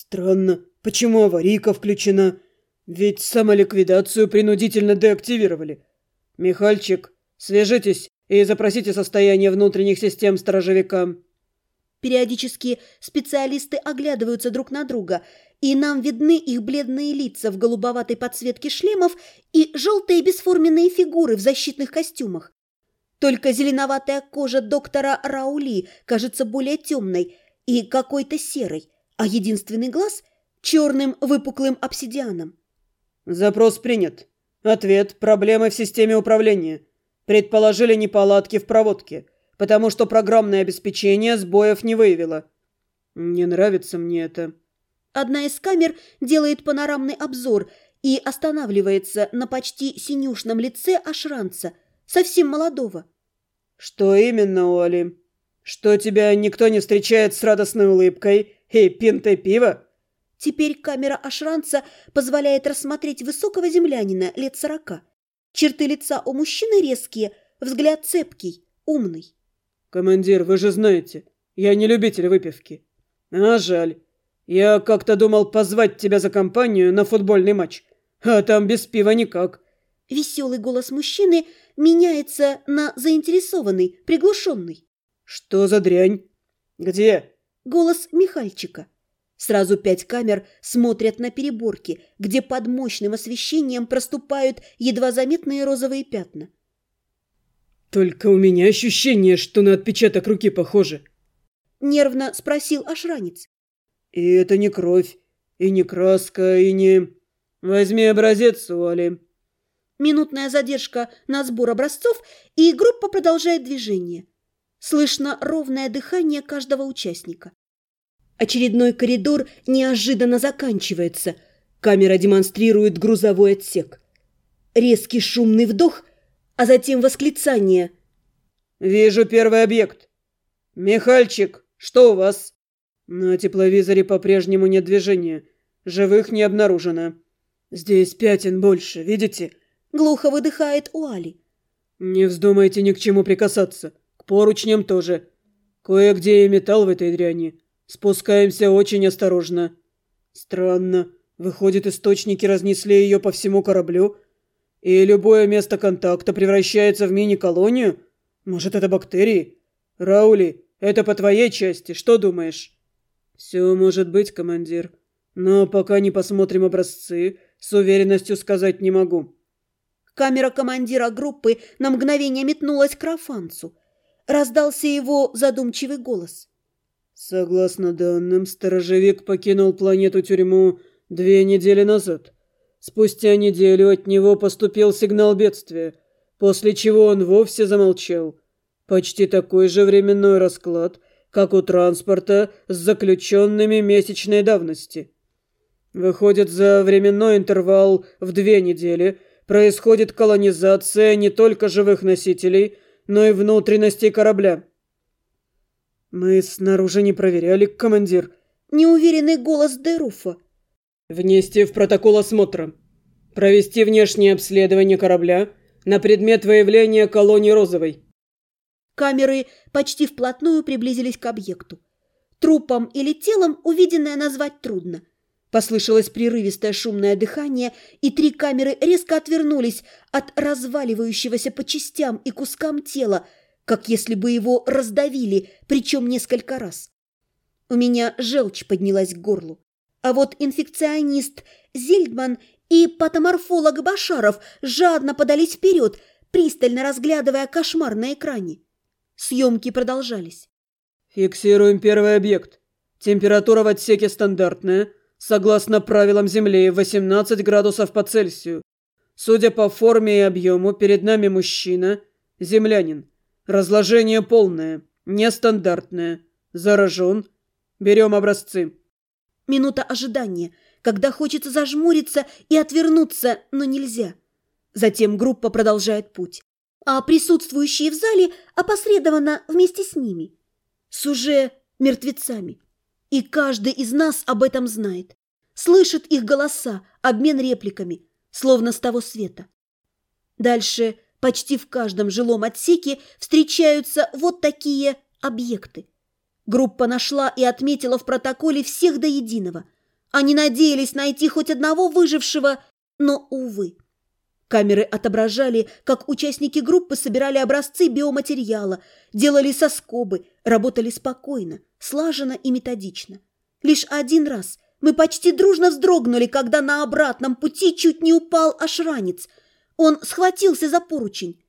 Странно, почему аварийка включена? Ведь самоликвидацию принудительно деактивировали. Михальчик, свяжитесь и запросите состояние внутренних систем сторожевика. Периодически специалисты оглядываются друг на друга, и нам видны их бледные лица в голубоватой подсветке шлемов и желтые бесформенные фигуры в защитных костюмах. Только зеленоватая кожа доктора Раули кажется более темной и какой-то серой, а единственный глаз – черным выпуклым обсидианом. Запрос принят. Ответ – проблемы в системе управления. Предположили неполадки в проводке, потому что программное обеспечение сбоев не выявило. Не нравится мне это. Одна из камер делает панорамный обзор и останавливается на почти синюшном лице Ашранца, совсем молодого. «Что именно, Оли? Что тебя никто не встречает с радостной улыбкой и пинтой пива?» Теперь камера Ашранца позволяет рассмотреть высокого землянина лет сорока. Черты лица у мужчины резкие, взгляд цепкий, умный. «Командир, вы же знаете, я не любитель выпивки. А жаль. Я как-то думал позвать тебя за компанию на футбольный матч, а там без пива никак». Веселый голос мужчины меняется на заинтересованный, приглушенный. «Что за дрянь? Где?» Голос Михальчика. Сразу пять камер смотрят на переборки, где под мощным освещением проступают едва заметные розовые пятна. «Только у меня ощущение, что на отпечаток руки похоже», — нервно спросил ошранец. «И это не кровь, и не краска, и не... Возьми образец, Уолли». Минутная задержка на сбор образцов, и группа продолжает движение. Слышно ровное дыхание каждого участника. Очередной коридор неожиданно заканчивается. Камера демонстрирует грузовой отсек. Резкий шумный вдох, а затем восклицание. «Вижу первый объект. Михальчик, что у вас?» На тепловизоре по-прежнему нет движения. Живых не обнаружено. Здесь пятен больше, видите? Глухо выдыхает Уали. Не вздумайте ни к чему прикасаться. К поручням тоже. Кое-где и металл в этой дряни. Спускаемся очень осторожно. Странно. Выходит, источники разнесли ее по всему кораблю, и любое место контакта превращается в мини-колонию? Может, это бактерии? Раули, это по твоей части, что думаешь? Все может быть, командир. Но пока не посмотрим образцы, с уверенностью сказать не могу. Камера командира группы на мгновение метнулась к Рафанцу. Раздался его задумчивый голос. Согласно данным, сторожевик покинул планету-тюрьму две недели назад. Спустя неделю от него поступил сигнал бедствия, после чего он вовсе замолчал. Почти такой же временной расклад, как у транспорта с заключенными месячной давности. Выходит, за временной интервал в две недели происходит колонизация не только живых носителей, но и внутренностей корабля. «Мы снаружи не проверяли, командир». Неуверенный голос Деруфа. «Внести в протокол осмотра. Провести внешнее обследование корабля на предмет выявления колонии розовой». Камеры почти вплотную приблизились к объекту. Трупом или телом увиденное назвать трудно. Послышалось прерывистое шумное дыхание, и три камеры резко отвернулись от разваливающегося по частям и кускам тела, как если бы его раздавили, причем несколько раз. У меня желчь поднялась к горлу. А вот инфекционист Зильдман и патоморфолог Башаров жадно подались вперед, пристально разглядывая кошмар на экране. Съемки продолжались. «Фиксируем первый объект. Температура в отсеке стандартная, согласно правилам Земли, 18 градусов по Цельсию. Судя по форме и объему, перед нами мужчина, землянин. Разложение полное, нестандартное. Заражен. Берем образцы. Минута ожидания, когда хочется зажмуриться и отвернуться, но нельзя. Затем группа продолжает путь, а присутствующие в зале опосредованно вместе с ними. С уже мертвецами. И каждый из нас об этом знает. Слышит их голоса, обмен репликами, словно с того света. Дальше Почти в каждом жилом отсеке встречаются вот такие объекты. Группа нашла и отметила в протоколе всех до единого. Они надеялись найти хоть одного выжившего, но, увы. Камеры отображали, как участники группы собирали образцы биоматериала, делали соскобы, работали спокойно, слаженно и методично. Лишь один раз мы почти дружно вздрогнули, когда на обратном пути чуть не упал ошранец. Он схватился за поручень.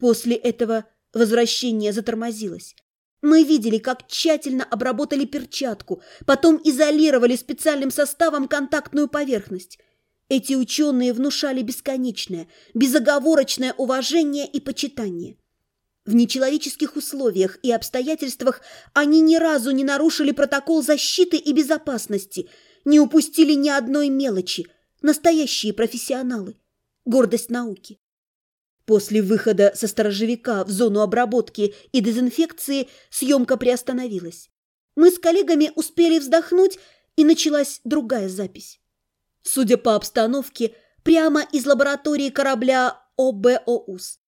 После этого возвращение затормозилось. Мы видели, как тщательно обработали перчатку, потом изолировали специальным составом контактную поверхность. Эти ученые внушали бесконечное, безоговорочное уважение и почитание. В нечеловеческих условиях и обстоятельствах они ни разу не нарушили протокол защиты и безопасности, не упустили ни одной мелочи. Настоящие профессионалы. Гордость науки. После выхода со сторожевика в зону обработки и дезинфекции съемка приостановилась. Мы с коллегами успели вздохнуть, и началась другая запись. Судя по обстановке, прямо из лаборатории корабля ОБОУС.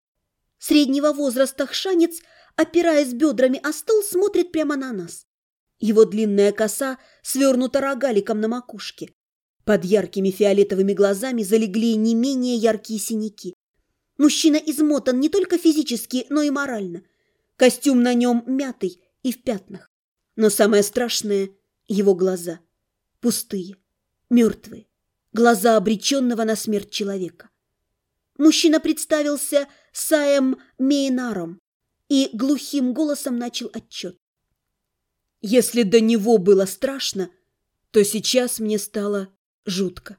Среднего возраста хшанец, опираясь бедрами о стол, смотрит прямо на нас. Его длинная коса свернута рогаликом на макушке. Под яркими фиолетовыми глазами залегли не менее яркие синяки. Мужчина измотан не только физически, но и морально. Костюм на нем мятый и в пятнах. Но самое страшное – его глаза. Пустые, мертвые глаза обреченного на смерть человека. Мужчина представился Саем Мейнаром и глухим голосом начал отчет. Если до него было страшно, то сейчас мне стало жутко.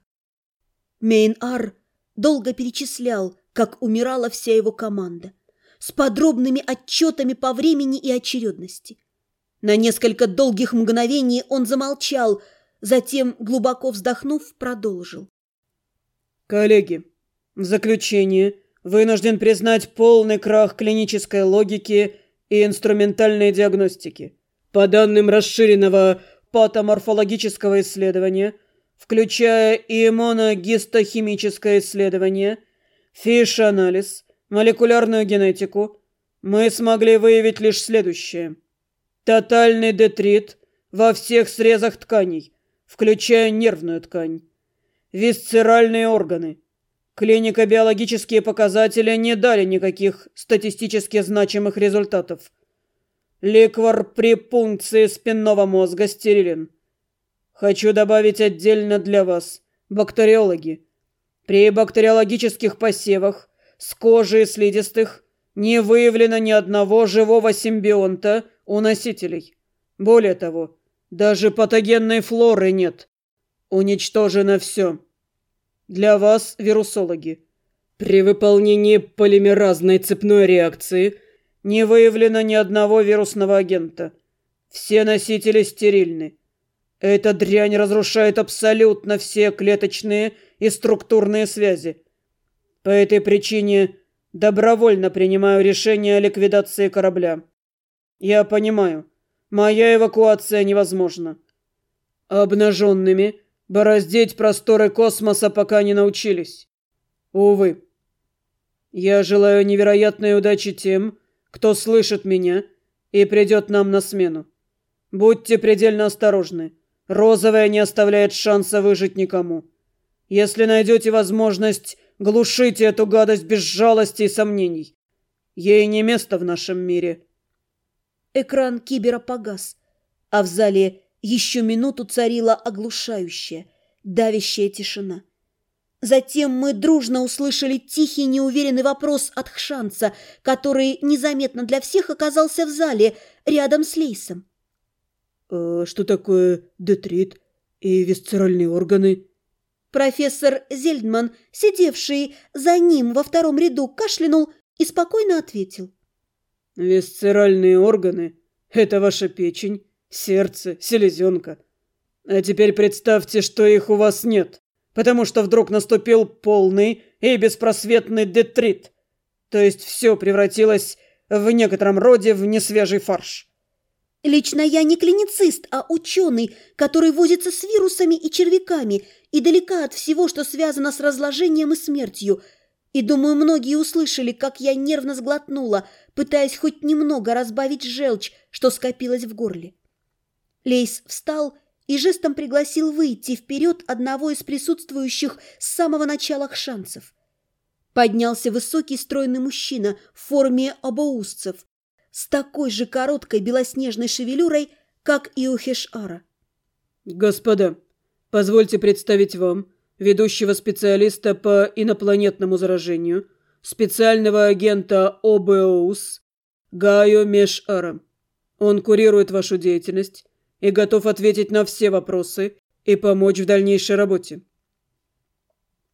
Мейнар долго перечислял, как умирала вся его команда, с подробными отчетами по времени и очередности. На несколько долгих мгновений он замолчал – Затем, глубоко вздохнув, продолжил. «Коллеги, в заключение вынужден признать полный крах клинической логики и инструментальной диагностики. По данным расширенного патоморфологического исследования, включая иммуногистохимическое исследование, FISH -анализ, молекулярную генетику, мы смогли выявить лишь следующее. Тотальный детрит во всех срезах тканей – включая нервную ткань. Висцеральные органы. Клинико-биологические показатели не дали никаких статистически значимых результатов. Ликвор при пункции спинного мозга стерилен. Хочу добавить отдельно для вас, бактериологи. При бактериологических посевах с кожи и слизистых не выявлено ни одного живого симбионта у носителей. Более того, даже патогенной флоры нет. Уничтожено все. Для вас, вирусологи, при выполнении полимеразной цепной реакции не выявлено ни одного вирусного агента. Все носители стерильны. Эта дрянь разрушает абсолютно все клеточные и структурные связи. По этой причине добровольно принимаю решение о ликвидации корабля. Я понимаю, Моя эвакуация невозможна. Обнаженными бороздить просторы космоса пока не научились. Увы. Я желаю невероятной удачи тем, кто слышит меня и придет нам на смену. Будьте предельно осторожны. Розовая не оставляет шанса выжить никому. Если найдете возможность, глушите эту гадость без жалости и сомнений. Ей не место в нашем мире. Экран кибера погас, а в зале еще минуту царила оглушающая, давящая тишина. Затем мы дружно услышали тихий неуверенный вопрос от Хшанца, который незаметно для всех оказался в зале, рядом с Лейсом. «Э, «Что такое детрит и висцеральные органы?» Профессор Зельдман, сидевший за ним во втором ряду, кашлянул и спокойно ответил. Висцеральные органы – это ваша печень, сердце, селезенка. А теперь представьте, что их у вас нет, потому что вдруг наступил полный и беспросветный детрит. То есть все превратилось в некотором роде в несвежий фарш. Лично я не клиницист, а ученый, который возится с вирусами и червяками и далека от всего, что связано с разложением и смертью – и, думаю, многие услышали, как я нервно сглотнула, пытаясь хоть немного разбавить желчь, что скопилась в горле. Лейс встал и жестом пригласил выйти вперед одного из присутствующих с самого начала шансов. Поднялся высокий стройный мужчина в форме обоусцев с такой же короткой белоснежной шевелюрой, как и у Хешара. «Господа, позвольте представить вам ведущего специалиста по инопланетному заражению, специального агента ОБОУС Гайо Мешара. Он курирует вашу деятельность и готов ответить на все вопросы и помочь в дальнейшей работе».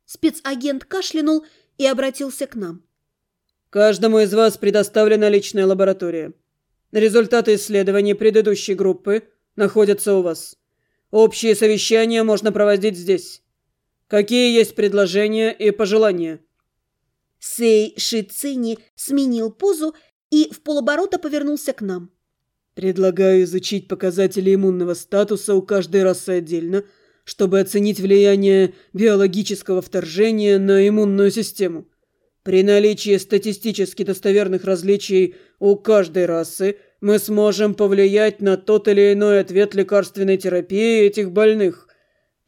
Спецагент кашлянул и обратился к нам. «Каждому из вас предоставлена личная лаборатория. Результаты исследований предыдущей группы находятся у вас. Общие совещания можно проводить здесь. Какие есть предложения и пожелания?» Сей Шицини сменил позу и в полоборота повернулся к нам. «Предлагаю изучить показатели иммунного статуса у каждой расы отдельно, чтобы оценить влияние биологического вторжения на иммунную систему. При наличии статистически достоверных различий у каждой расы мы сможем повлиять на тот или иной ответ лекарственной терапии этих больных».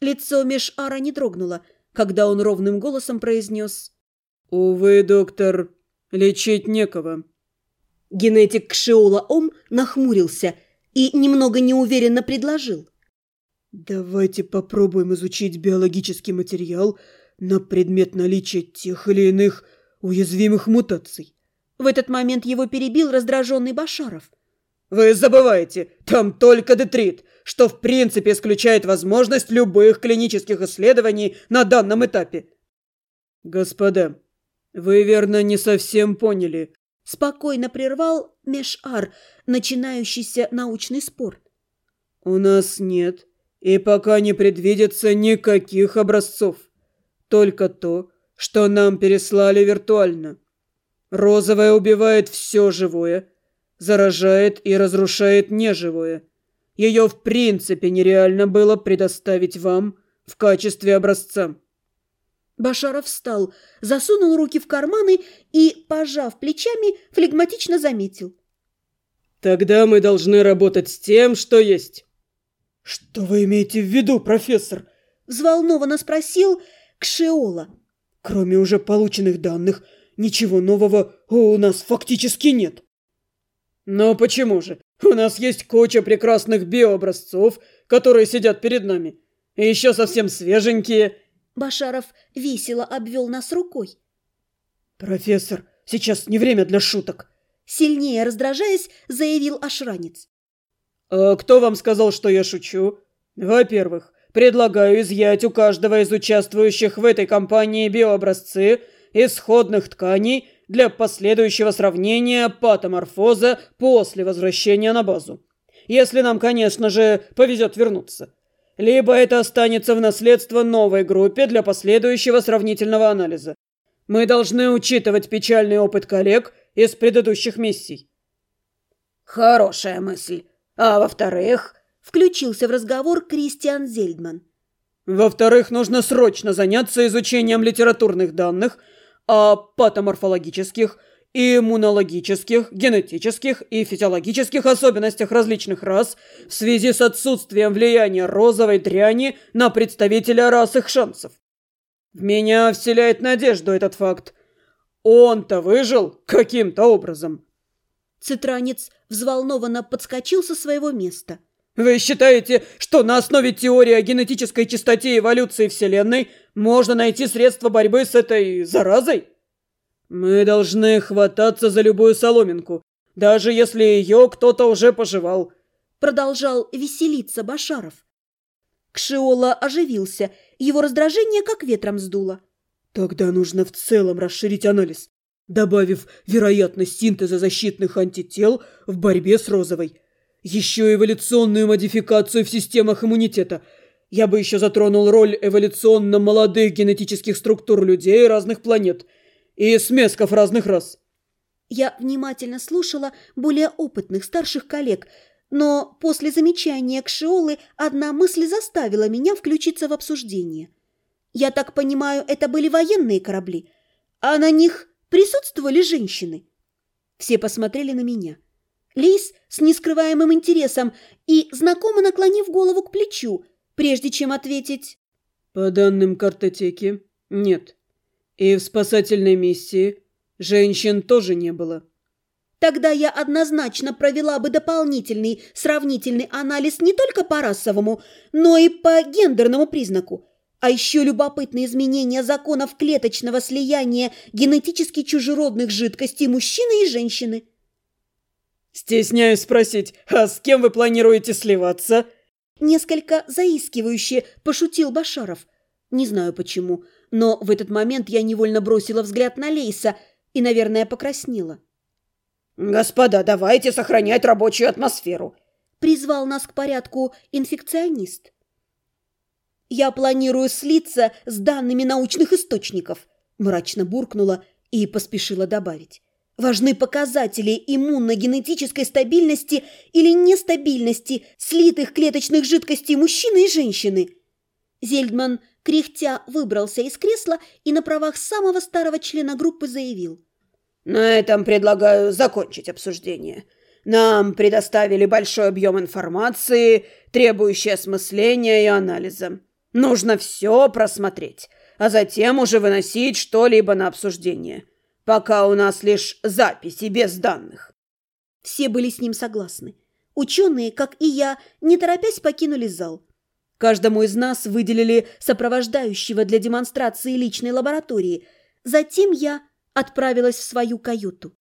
Лицо Мешара не дрогнуло, когда он ровным голосом произнес «Увы, доктор, лечить некого». Генетик Кшиола Ом нахмурился и немного неуверенно предложил. «Давайте попробуем изучить биологический материал на предмет наличия тех или иных уязвимых мутаций». В этот момент его перебил раздраженный Башаров. «Вы забываете, там только детрит, что в принципе исключает возможность любых клинических исследований на данном этапе». «Господа, вы верно не совсем поняли», спокойно прервал Мешар, начинающийся научный спор. «У нас нет и пока не предвидится никаких образцов. Только то, что нам переслали виртуально. Розовая убивает все живое, заражает и разрушает неживое. Ее в принципе нереально было предоставить вам в качестве образца. Башаров встал, засунул руки в карманы и, пожав плечами, флегматично заметил. «Тогда мы должны работать с тем, что есть». «Что вы имеете в виду, профессор?» Взволнованно спросил Кшеола. «Кроме уже полученных данных, ничего нового у нас фактически нет». «Но почему же? У нас есть куча прекрасных биообразцов, которые сидят перед нами. И еще совсем свеженькие». Башаров весело обвел нас рукой. «Профессор, сейчас не время для шуток!» Сильнее раздражаясь, заявил Ашранец. «А кто вам сказал, что я шучу? Во-первых, предлагаю изъять у каждого из участвующих в этой кампании биообразцы исходных тканей для последующего сравнения патоморфоза после возвращения на базу. Если нам, конечно же, повезет вернуться либо это останется в наследство новой группе для последующего сравнительного анализа. Мы должны учитывать печальный опыт коллег из предыдущих миссий. Хорошая мысль. А во-вторых, включился в разговор Кристиан Зельдман. Во-вторых, нужно срочно заняться изучением литературных данных о патоморфологических иммунологических, генетических и физиологических особенностях различных рас в связи с отсутствием влияния розовой дряни на представителя рас их шансов. В меня вселяет надежду этот факт. Он-то выжил каким-то образом. Цитранец взволнованно подскочил со своего места. Вы считаете, что на основе теории о генетической чистоте эволюции Вселенной можно найти средства борьбы с этой заразой? «Мы должны хвататься за любую соломинку, даже если ее кто-то уже пожевал», — продолжал веселиться Башаров. Кшиола оживился, его раздражение как ветром сдуло. «Тогда нужно в целом расширить анализ, добавив вероятность синтеза защитных антител в борьбе с розовой. Еще эволюционную модификацию в системах иммунитета. Я бы еще затронул роль эволюционно молодых генетических структур людей разных планет — и смесков разных рас. Я внимательно слушала более опытных старших коллег, но после замечания Кшиолы одна мысль заставила меня включиться в обсуждение. Я так понимаю, это были военные корабли, а на них присутствовали женщины. Все посмотрели на меня. Лейс с нескрываемым интересом и знакомо наклонив голову к плечу, прежде чем ответить. «По данным картотеки, нет. И в спасательной миссии женщин тоже не было». Тогда я однозначно провела бы дополнительный сравнительный анализ не только по расовому, но и по гендерному признаку. А еще любопытные изменения законов клеточного слияния генетически чужеродных жидкостей мужчины и женщины. «Стесняюсь спросить, а с кем вы планируете сливаться?» Несколько заискивающе пошутил Башаров. Не знаю почему, но в этот момент я невольно бросила взгляд на Лейса и, наверное, покраснела. «Господа, давайте сохранять рабочую атмосферу!» Призвал нас к порядку инфекционист. «Я планирую слиться с данными научных источников», мрачно буркнула и поспешила добавить. Важны показатели иммунно-генетической стабильности или нестабильности слитых клеточных жидкостей мужчины и женщины. Зельдман, кряхтя, выбрался из кресла и на правах самого старого члена группы заявил. «На этом предлагаю закончить обсуждение. Нам предоставили большой объем информации, требующий осмысления и анализа. Нужно все просмотреть, а затем уже выносить что-либо на обсуждение» пока у нас лишь записи без данных. Все были с ним согласны. Ученые, как и я, не торопясь покинули зал. Каждому из нас выделили сопровождающего для демонстрации личной лаборатории. Затем я отправилась в свою каюту.